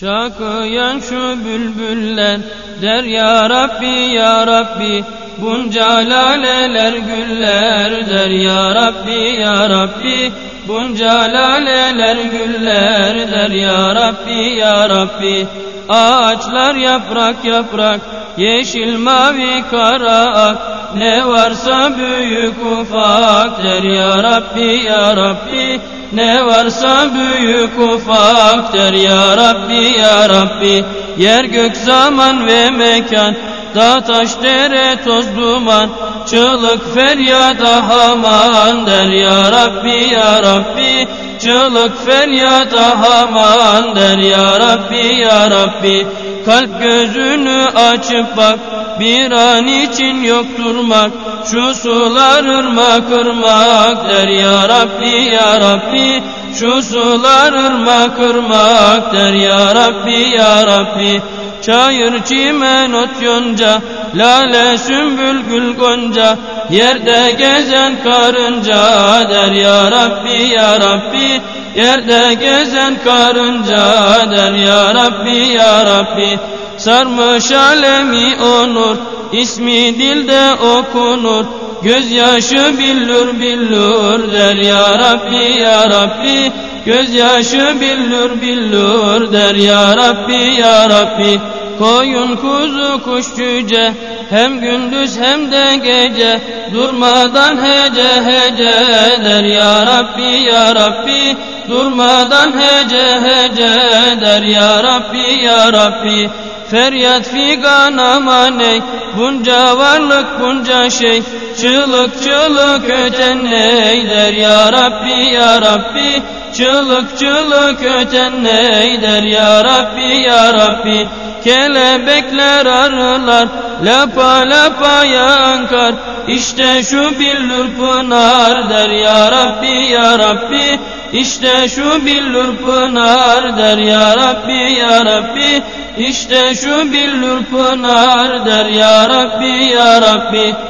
Şakıyan şu bülbüller der ya Rabbi ya Rabbi. Bunca laleler güller der ya Rabbi ya Rabbi. Bunca laleler güller der ya Rabbi ya Rabbi. Ağaçlar yaprak yaprak yeşil mavi kara ak Ne varsa büyük ufak der ya Rabbi ya Rabbi. Ne varsa büyük ufak der ya Rabbi ya Rabbi. Yer gök zaman ve mekan Dağ taş dere toz duman. Çığlık feryat haman der ya Rabbi ya Rabbi. Çığlık feryat haman der ya Rabbi ya Rabbi. Kalp gözünü açıp bak bir an için yok durmak Şu sular ırmak ırmak der ya Rabbi ya Rabbi. Şu sular ırmak ırmak der ya Rabbi ya Rabbi. Çayır çimen ot yonca Lale sümbül gül gonca Yerde gezen karınca Der ya Rabbi ya Rabbi. Yerde gezen karınca Der ya Rabbi ya Rabbi Sarmış alemi onur ismi dilde okunur. Gözyaşı billur billur der ya Rabbi ya Rabbi. Gözyaşı billur billur der ya Rabbi ya Rabbi. Koyun kuzu kuş cüce hem gündüz hem de gece. Durmadan hece hece der ya Rabbi ya Rabbi. Durmadan hece hece der ya Rabbi ya Rabbi Feryat figan aman ey Bunca varlık bunca şey. Çığlık çığlık öten neyler ya Rabbi ya Rabbi? Çığlık çığlık öten neyler ya Rabbi ya Rabbi? Kelebekler arılar lapa lapa yankar. İşte şu billur pınar der ya Rabbi ya Rabbi. İşte şu billur pınar der ya Rabbi ya Rabbi İşte şu billur pınar der ya Rabbi ya Rabbi